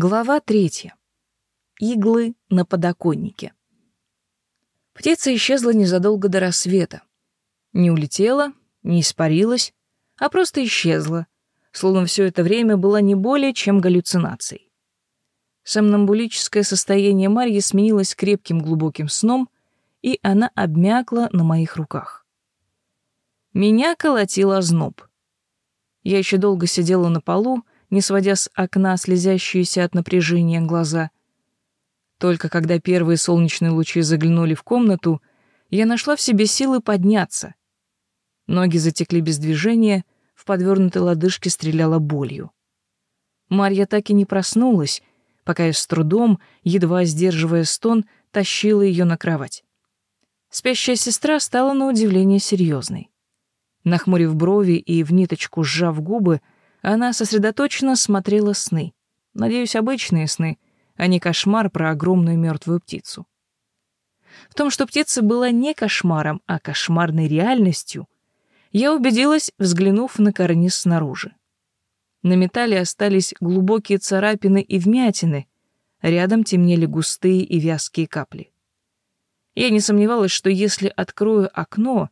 Глава третья. Иглы на подоконнике. Птица исчезла незадолго до рассвета. Не улетела, не испарилась, а просто исчезла, словно все это время была не более чем галлюцинацией. Сомнамбулическое состояние Марьи сменилось крепким глубоким сном, и она обмякла на моих руках. Меня колотил озноб. Я еще долго сидела на полу, не сводя с окна слезящиеся от напряжения глаза. Только когда первые солнечные лучи заглянули в комнату, я нашла в себе силы подняться. Ноги затекли без движения, в подвернутой лодыжке стреляла болью. Марья так и не проснулась, пока я с трудом, едва сдерживая стон, тащила ее на кровать. Спящая сестра стала на удивление серьезной. Нахмурив брови и в ниточку сжав губы, она сосредоточенно смотрела сны. Надеюсь, обычные сны, а не кошмар про огромную мертвую птицу. В том, что птица была не кошмаром, а кошмарной реальностью, я убедилась, взглянув на карниз снаружи. На металле остались глубокие царапины и вмятины, рядом темнели густые и вязкие капли. Я не сомневалась, что если открою окно,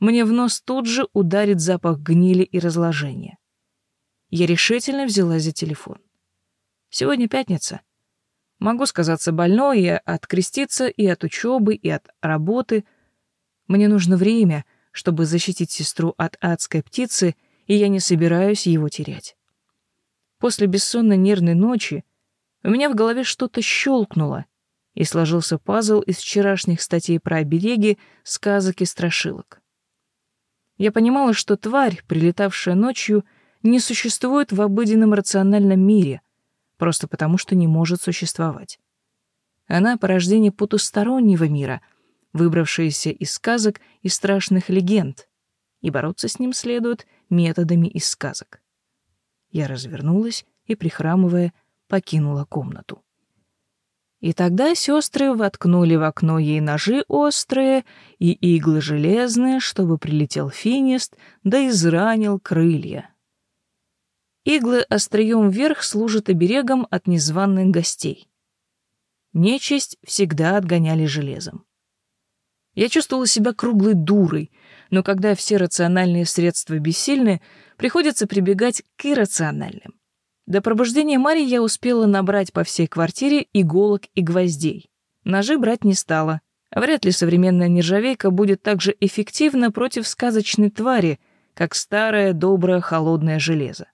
мне в нос тут же ударит запах гнили и разложения. Я решительно взялась за телефон. Сегодня пятница. Могу сказаться больной и откреститься и от учебы, и от работы. Мне нужно время, чтобы защитить сестру от адской птицы, и я не собираюсь его терять. После бессонной нервной ночи у меня в голове что-то щелкнуло, и сложился пазл из вчерашних статей про обереги, сказок и страшилок. Я понимала, что тварь, прилетавшая ночью, — не существует в обыденном рациональном мире, просто потому что не может существовать. Она — порождение потустороннего мира, выбравшаяся из сказок и страшных легенд, и бороться с ним следует методами из сказок. Я развернулась и, прихрамывая, покинула комнату. И тогда сестры воткнули в окно ей ножи острые и иглы железные, чтобы прилетел финист, да изранил крылья. Иглы острием вверх служат оберегом от незваных гостей. Нечисть всегда отгоняли железом. Я чувствовала себя круглой дурой, но когда все рациональные средства бессильны, приходится прибегать к иррациональным. До пробуждения Марии я успела набрать по всей квартире иголок и гвоздей. Ножи брать не стала. Вряд ли современная нержавейка будет так же эффективна против сказочной твари, как старое доброе холодное железо.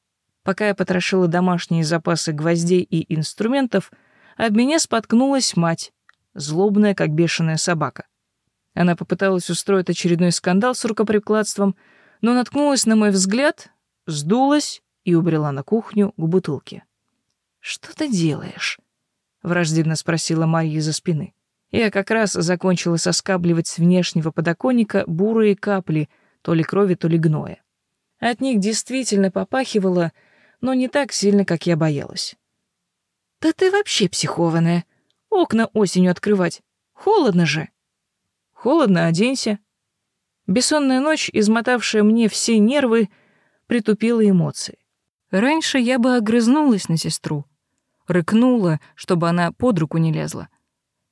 Пока я потрошила домашние запасы гвоздей и инструментов, об меня споткнулась мать, злобная, как бешеная собака. Она попыталась устроить очередной скандал с рукоприкладством, но наткнулась на мой взгляд, сдулась и убрела на кухню к бутылке. «Что ты делаешь?» — враждебно спросила Марья за спины. Я как раз закончила соскабливать с внешнего подоконника бурые капли, то ли крови, то ли гноя. От них действительно попахивало — но не так сильно, как я боялась. «Да ты вообще психованная. Окна осенью открывать. Холодно же». «Холодно, оденься». Бессонная ночь, измотавшая мне все нервы, притупила эмоции. Раньше я бы огрызнулась на сестру, рыкнула, чтобы она под руку не лезла.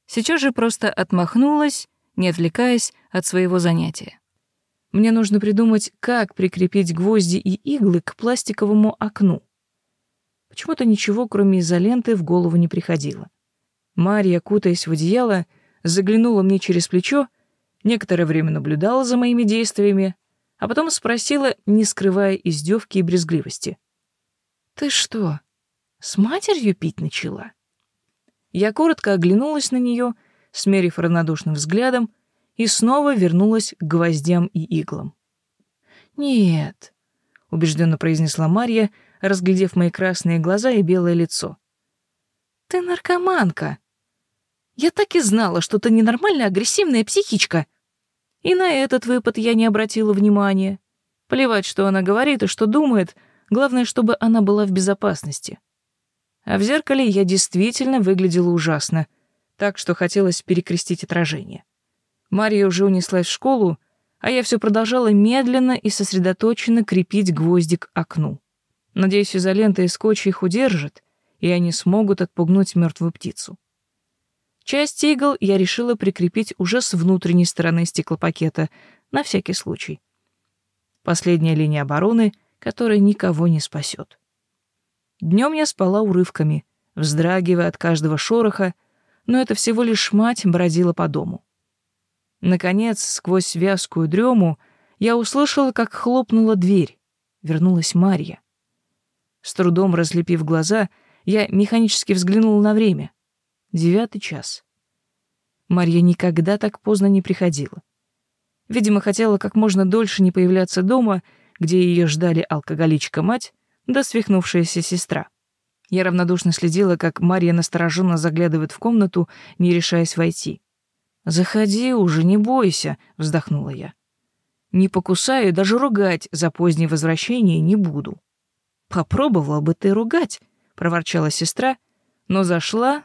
Сейчас же просто отмахнулась, не отвлекаясь от своего занятия. Мне нужно придумать, как прикрепить гвозди и иглы к пластиковому окну. Почему-то ничего, кроме изоленты, в голову не приходило. Марья, кутаясь в одеяло, заглянула мне через плечо, некоторое время наблюдала за моими действиями, а потом спросила, не скрывая издевки и брезгливости. «Ты что, с матерью пить начала?» Я коротко оглянулась на нее, смерив равнодушным взглядом, и снова вернулась к гвоздям и иглам. «Нет», — убежденно произнесла Марья, разглядев мои красные глаза и белое лицо. «Ты наркоманка. Я так и знала, что ты ненормальная агрессивная психичка. И на этот выпад я не обратила внимания. Плевать, что она говорит и что думает, главное, чтобы она была в безопасности. А в зеркале я действительно выглядела ужасно, так что хотелось перекрестить отражение. Мария уже унеслась в школу, а я все продолжала медленно и сосредоточенно крепить гвозди к окну. Надеюсь, изолента и скотч их удержат, и они смогут отпугнуть мертвую птицу. Часть игл я решила прикрепить уже с внутренней стороны стеклопакета, на всякий случай. Последняя линия обороны, которая никого не спасет. Днем я спала урывками, вздрагивая от каждого шороха, но это всего лишь мать бродила по дому. Наконец, сквозь вязкую дрему, я услышала, как хлопнула дверь. Вернулась Марья. С трудом разлепив глаза, я механически взглянула на время. Девятый час. Марья никогда так поздно не приходила. Видимо, хотела как можно дольше не появляться дома, где ее ждали алкоголичка-мать да свихнувшаяся сестра. Я равнодушно следила, как Марья настороженно заглядывает в комнату, не решаясь войти. «Заходи уже, не бойся», — вздохнула я. «Не покусаю, даже ругать за позднее возвращение не буду». «Попробовала бы ты ругать», — проворчала сестра, но зашла,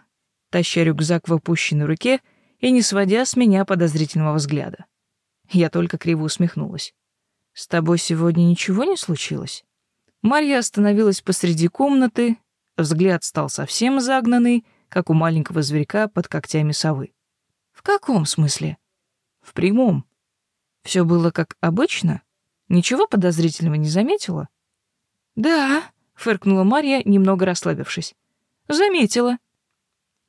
таща рюкзак в опущенной руке и не сводя с меня подозрительного взгляда. Я только криво усмехнулась. «С тобой сегодня ничего не случилось?» Марья остановилась посреди комнаты, взгляд стал совсем загнанный, как у маленького зверька под когтями совы. «В каком смысле?» «В прямом. Все было как обычно? Ничего подозрительного не заметила?» «Да», — фыркнула Марья, немного расслабившись. «Заметила».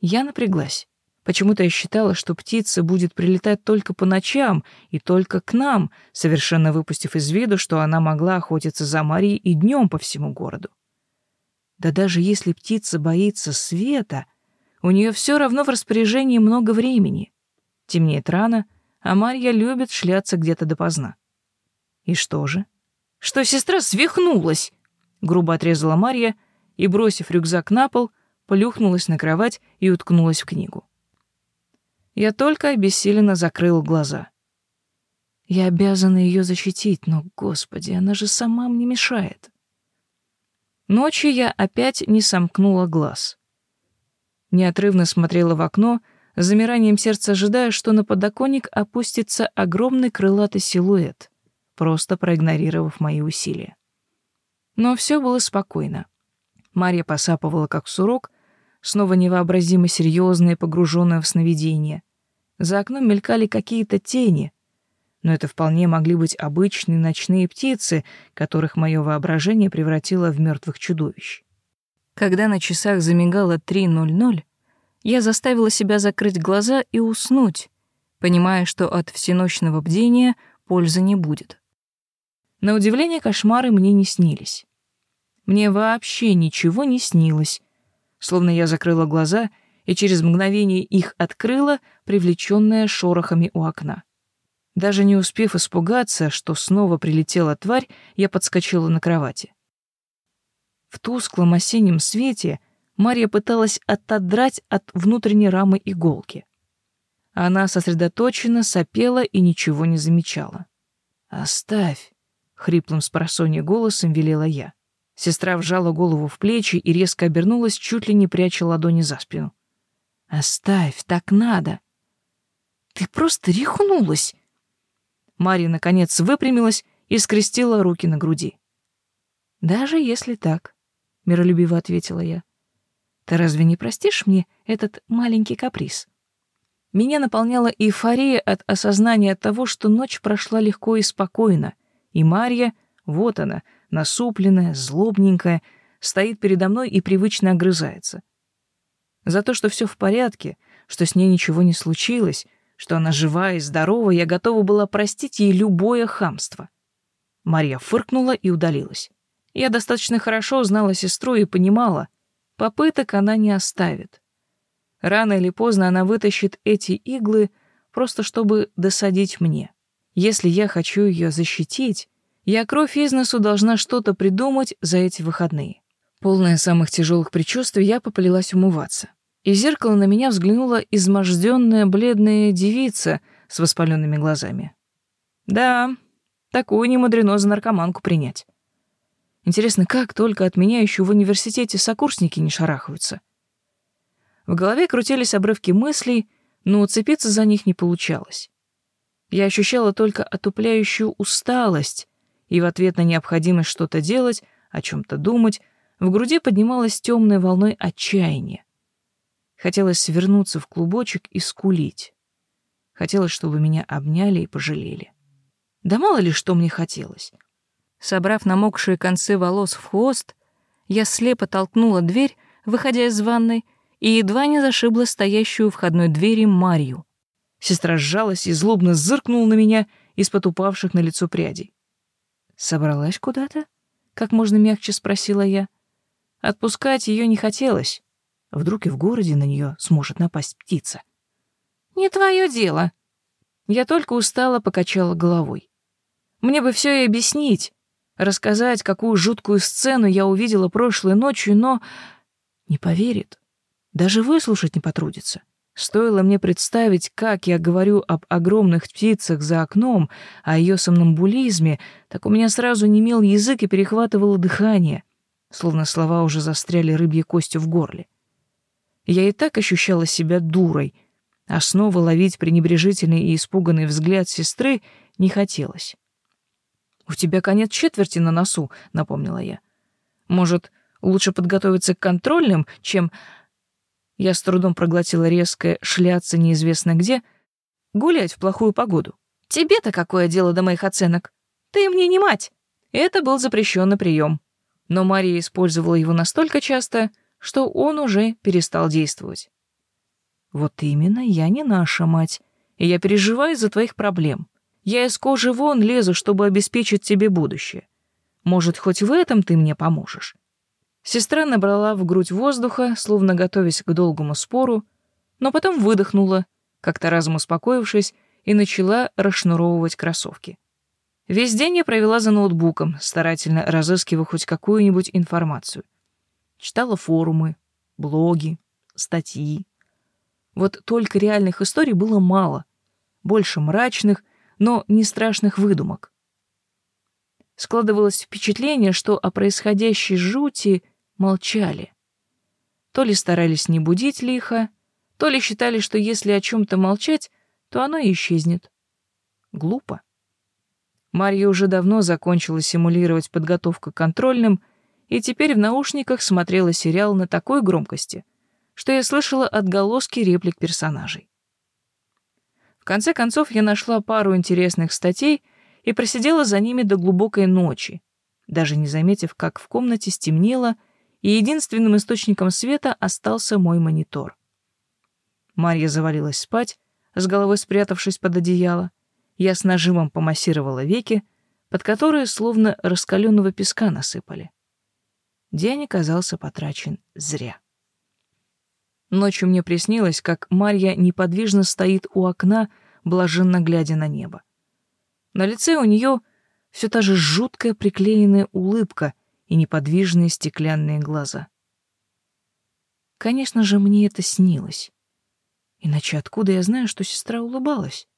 Я напряглась. Почему-то я считала, что птица будет прилетать только по ночам и только к нам, совершенно выпустив из виду, что она могла охотиться за Марией и днем по всему городу. Да даже если птица боится света, у нее все равно в распоряжении много времени. Темнеет рано, а Марья любит шляться где-то допоздна. И что же? Что сестра свихнулась, грубо отрезала Марья и, бросив рюкзак на пол, плюхнулась на кровать и уткнулась в книгу. Я только обессиленно закрыл глаза. Я обязана ее защитить, но, господи, она же сама мне мешает. Ночью я опять не сомкнула глаз. Неотрывно смотрела в окно, замиранием сердца ожидая, что на подоконник опустится огромный крылатый силуэт, просто проигнорировав мои усилия. Но все было спокойно. Марья посапывала, как сурок, снова невообразимо серьезная, погруженная в сновидение. За окном мелькали какие-то тени, но это вполне могли быть обычные ночные птицы, которых мое воображение превратило в мертвых чудовищ. Когда на часах замигало 3.00, я заставила себя закрыть глаза и уснуть, понимая, что от всеночного бдения пользы не будет. На удивление кошмары мне не снились. Мне вообще ничего не снилось, словно я закрыла глаза и через мгновение их открыла, привлеченная шорохами у окна. Даже не успев испугаться, что снова прилетела тварь, я подскочила на кровати. В тусклом осеннем свете Марья пыталась отодрать от внутренней рамы иголки. Она сосредоточенно сопела и ничего не замечала. «Оставь!» — хриплым с голосом велела я. Сестра вжала голову в плечи и резко обернулась, чуть ли не пряча ладони за спину. «Оставь, так надо!» «Ты просто рехнулась!» Мария, наконец, выпрямилась и скрестила руки на груди. «Даже если так», — миролюбиво ответила я, — «ты разве не простишь мне этот маленький каприз?» Меня наполняла эйфория от осознания того, что ночь прошла легко и спокойно, и Марья, вот она, насупленная, злобненькая, стоит передо мной и привычно огрызается. За то, что все в порядке, что с ней ничего не случилось, что она жива и здорова, я готова была простить ей любое хамство. Марья фыркнула и удалилась. Я достаточно хорошо знала сестру и понимала, попыток она не оставит. Рано или поздно она вытащит эти иглы, просто чтобы досадить мне. Если я хочу ее защитить, я кровь из носу должна что-то придумать за эти выходные. Полная самых тяжелых предчувствий, я поплелась умываться. И в зеркало на меня взглянула изможденная бледная девица с воспаленными глазами. Да, такую не за наркоманку принять. Интересно, как только от меня еще в университете сокурсники не шарахаются. В голове крутились обрывки мыслей, но уцепиться за них не получалось. Я ощущала только отупляющую усталость, и в ответ на необходимость что-то делать, о чем-то думать, В груди поднималась темной волной отчаяния. Хотелось свернуться в клубочек и скулить. Хотелось, чтобы меня обняли и пожалели. Да мало ли что мне хотелось. Собрав намокшие концы волос в хвост, я слепо толкнула дверь, выходя из ванной, и едва не зашибла стоящую у входной двери Марью. Сестра сжалась и злобно зыркнула на меня из-под упавших на лицо прядей. «Собралась куда-то?» — как можно мягче спросила я. Отпускать ее не хотелось. Вдруг и в городе на нее сможет напасть птица. «Не твое дело». Я только устала, покачала головой. Мне бы все и объяснить, рассказать, какую жуткую сцену я увидела прошлой ночью, но не поверит. Даже выслушать не потрудится. Стоило мне представить, как я говорю об огромных птицах за окном, о ее сомнамбулизме, так у меня сразу немел язык и перехватывало дыхание, словно слова уже застряли рыбьей костью в горле. Я и так ощущала себя дурой, а снова ловить пренебрежительный и испуганный взгляд сестры не хотелось. «У тебя конец четверти на носу», — напомнила я. «Может, лучше подготовиться к контрольным, чем...» Я с трудом проглотила резкое «шляться неизвестно где», гулять в плохую погоду. «Тебе-то какое дело до моих оценок? Ты мне не мать!» Это был запрещенный прием. Но Мария использовала его настолько часто, что он уже перестал действовать. «Вот именно, я не наша мать, и я переживаю из-за твоих проблем. Я из кожи вон лезу, чтобы обеспечить тебе будущее. Может, хоть в этом ты мне поможешь?» Сестра набрала в грудь воздуха, словно готовясь к долгому спору, но потом выдохнула, как-то разом успокоившись, и начала расшнуровывать кроссовки. Весь день я провела за ноутбуком, старательно разыскивая хоть какую-нибудь информацию. Читала форумы, блоги, статьи. Вот только реальных историй было мало, больше мрачных но не страшных выдумок. Складывалось впечатление, что о происходящей жути молчали. То ли старались не будить лихо, то ли считали, что если о чем-то молчать, то оно исчезнет. Глупо. Марья уже давно закончила симулировать подготовку к контрольным и теперь в наушниках смотрела сериал на такой громкости, что я слышала отголоски реплик персонажей. В конце концов, я нашла пару интересных статей и просидела за ними до глубокой ночи, даже не заметив, как в комнате стемнело, и единственным источником света остался мой монитор. Марья завалилась спать, с головой спрятавшись под одеяло. Я с нажимом помассировала веки, под которые словно раскаленного песка насыпали. День оказался потрачен зря. Ночью мне приснилось, как Марья неподвижно стоит у окна, блаженно глядя на небо. На лице у нее все та же жуткая приклеенная улыбка и неподвижные стеклянные глаза. Конечно же, мне это снилось. Иначе откуда я знаю, что сестра улыбалась?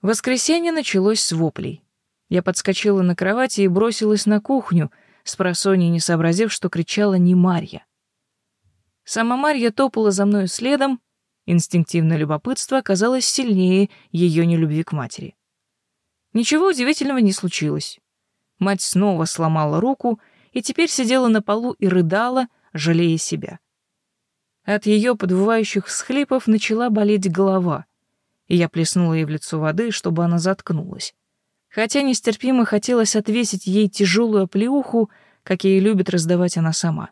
Воскресенье началось с воплей. Я подскочила на кровати и бросилась на кухню, с просонья не сообразив, что кричала не Марья. Сама Марья топала за мной следом, инстинктивное любопытство оказалось сильнее ее нелюбви к матери. Ничего удивительного не случилось. Мать снова сломала руку и теперь сидела на полу и рыдала, жалея себя. От ее подвывающих всхлипов начала болеть голова, и я плеснула ей в лицо воды, чтобы она заткнулась. Хотя нестерпимо хотелось отвесить ей тяжелую оплеуху, как ей любит раздавать она сама.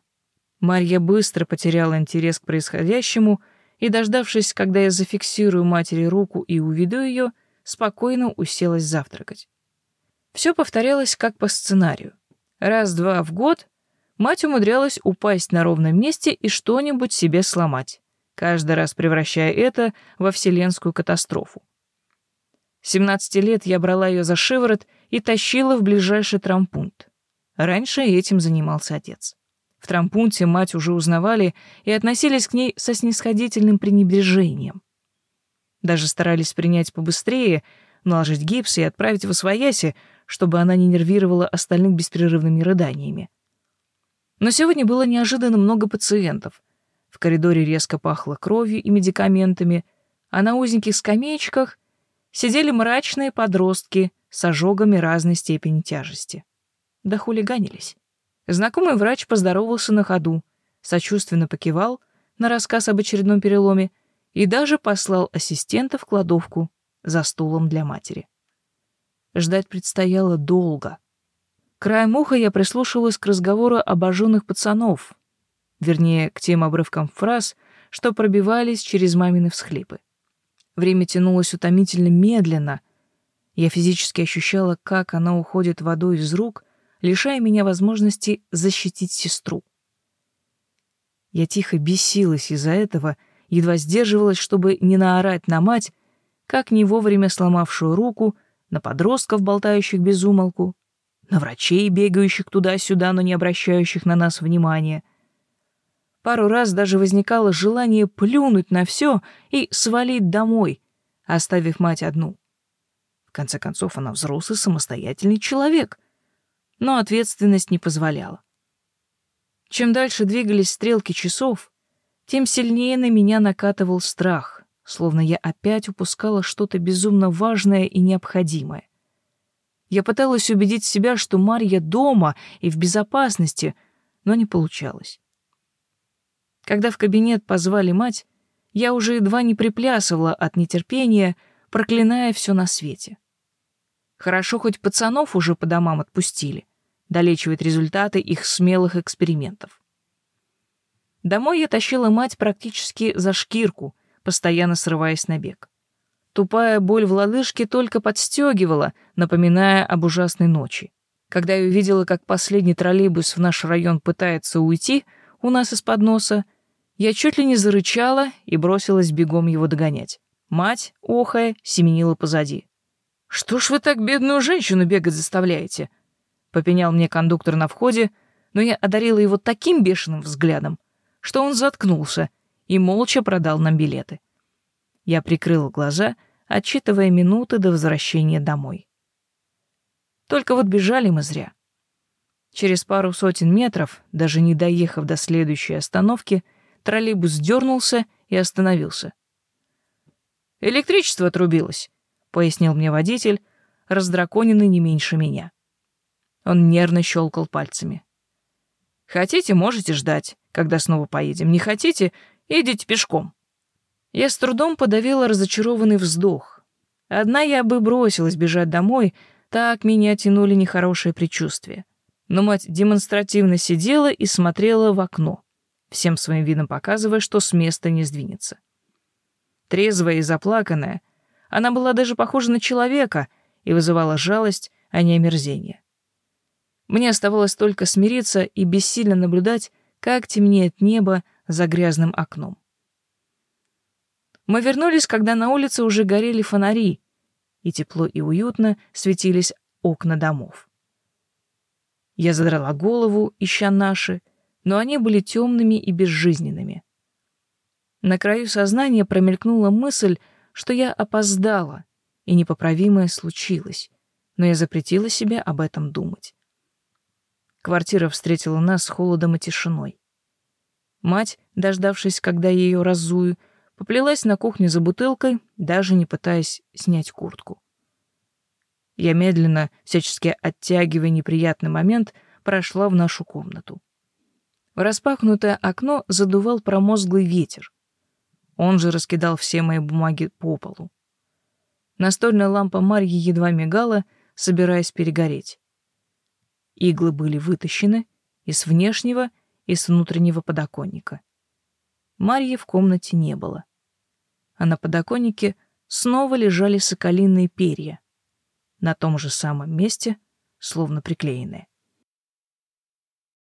Марья быстро потеряла интерес к происходящему и, дождавшись, когда я зафиксирую матери руку и уведу ее, спокойно уселась завтракать. Все повторялось как по сценарию. Раз-два в год мать умудрялась упасть на ровном месте и что-нибудь себе сломать, каждый раз превращая это во вселенскую катастрофу. 17 лет я брала ее за шиворот и тащила в ближайший трампунт. Раньше этим занимался отец. В трампунте мать уже узнавали и относились к ней со снисходительным пренебрежением. Даже старались принять побыстрее, наложить гипс и отправить в освояси, чтобы она не нервировала остальных беспрерывными рыданиями. Но сегодня было неожиданно много пациентов. В коридоре резко пахло кровью и медикаментами, а на узеньких скамеечках сидели мрачные подростки с ожогами разной степени тяжести. Да хулиганились. Знакомый врач поздоровался на ходу, сочувственно покивал на рассказ об очередном переломе и даже послал ассистента в кладовку за стулом для матери. Ждать предстояло долго. Краем уха я прислушивалась к разговору обожженных пацанов, вернее, к тем обрывкам фраз, что пробивались через мамины всхлипы. Время тянулось утомительно медленно. Я физически ощущала, как оно уходит водой из рук, лишая меня возможности защитить сестру. Я тихо бесилась из-за этого, едва сдерживалась, чтобы не наорать на мать, как не вовремя сломавшую руку, на подростков, болтающих без умолку, на врачей, бегающих туда-сюда, но не обращающих на нас внимания. Пару раз даже возникало желание плюнуть на все и свалить домой, оставив мать одну. В конце концов, она взрослый самостоятельный человек, но ответственность не позволяла. Чем дальше двигались стрелки часов, тем сильнее на меня накатывал страх, словно я опять упускала что-то безумно важное и необходимое. Я пыталась убедить себя, что Марья дома и в безопасности, но не получалось. Когда в кабинет позвали мать, я уже едва не приплясывала от нетерпения, проклиная все на свете. Хорошо, хоть пацанов уже по домам отпустили, долечивать результаты их смелых экспериментов. Домой я тащила мать практически за шкирку, постоянно срываясь на бег. Тупая боль в лодыжке только подстегивала, напоминая об ужасной ночи. Когда я увидела, как последний троллейбус в наш район пытается уйти у нас из-под носа, я чуть ли не зарычала и бросилась бегом его догонять. Мать, охая, семенила позади. «Что ж вы так бедную женщину бегать заставляете?» — попенял мне кондуктор на входе, но я одарила его таким бешеным взглядом, что он заткнулся и молча продал нам билеты. Я прикрыла глаза — отчитывая минуты до возвращения домой. Только вот бежали мы зря. Через пару сотен метров, даже не доехав до следующей остановки, троллейбус дернулся и остановился. «Электричество отрубилось», — пояснил мне водитель, раздраконенный не меньше меня. Он нервно щелкал пальцами. «Хотите, можете ждать, когда снова поедем. Не хотите, идите пешком». Я с трудом подавила разочарованный вздох. Одна я бы бросилась бежать домой, так меня тянули нехорошие предчувствия. Но мать демонстративно сидела и смотрела в окно, всем своим видом показывая, что с места не сдвинется. Трезвая и заплаканная, она была даже похожа на человека и вызывала жалость, а не омерзение. Мне оставалось только смириться и бессильно наблюдать, как темнеет небо за грязным окном. Мы вернулись, когда на улице уже горели фонари, и тепло и уютно светились окна домов. Я задрала голову, ища наши, но они были темными и безжизненными. На краю сознания промелькнула мысль, что я опоздала, и непоправимое случилось, но я запретила себе об этом думать. Квартира встретила нас холодом и тишиной. Мать, дождавшись, когда я ее разую, Поплелась на кухню за бутылкой, даже не пытаясь снять куртку. Я медленно, всячески оттягивая неприятный момент, прошла в нашу комнату. В распахнутое окно задувал промозглый ветер. Он же раскидал все мои бумаги по полу. Настольная лампа Марьи едва мигала, собираясь перегореть. Иглы были вытащены и с внешнего, и с внутреннего подоконника. Марьи в комнате не было а на подоконнике снова лежали соколиные перья, на том же самом месте, словно приклеенные.